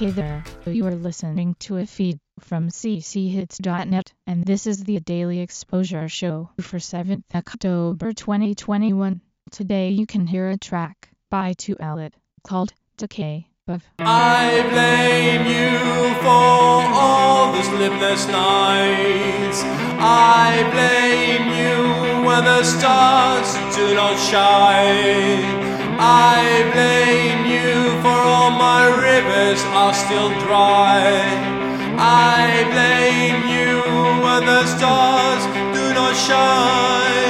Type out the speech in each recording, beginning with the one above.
Hey there, you are listening to a feed from cchits.net, and this is the Daily Exposure Show for 7th October 2021. Today you can hear a track by 2Ellet called Decay of I blame you for all the sleepless nights. I blame you when the stars do not shine. I blame you rivers are still dry. I blame you when the stars do not shine.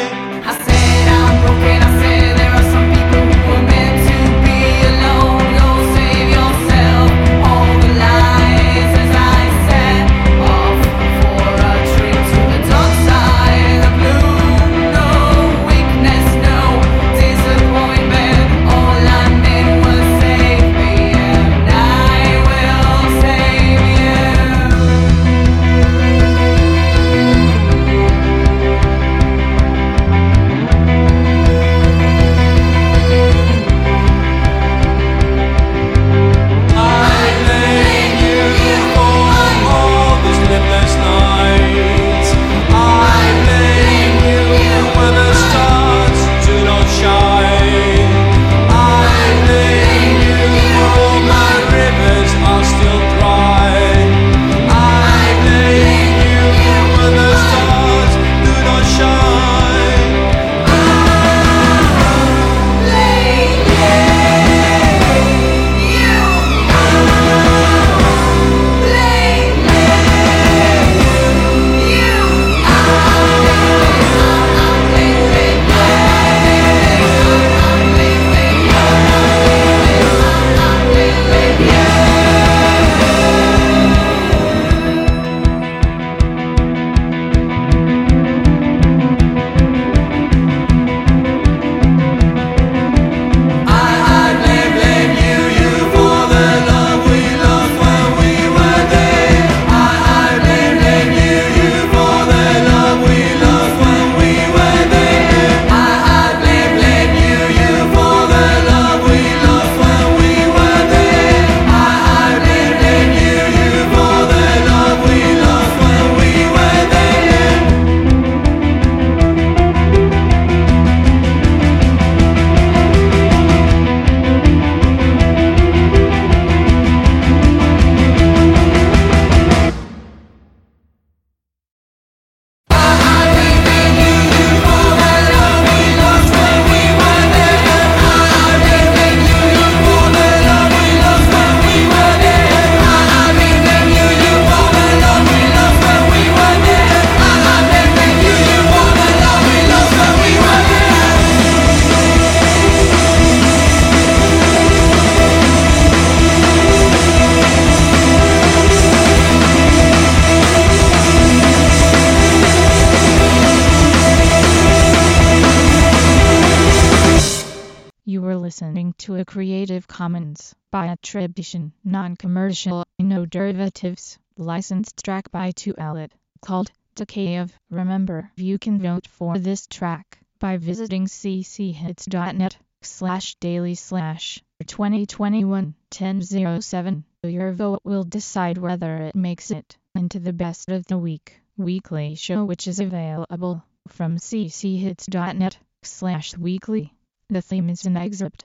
To a Creative Commons by attribution, non-commercial, no derivatives, licensed track by 2Ellet called Decay of. Remember, you can vote for this track by visiting cchits.net slash daily slash 2021 1007. Your vote will decide whether it makes it into the best of the week weekly show which is available from cchits.net slash weekly. The theme is an excerpt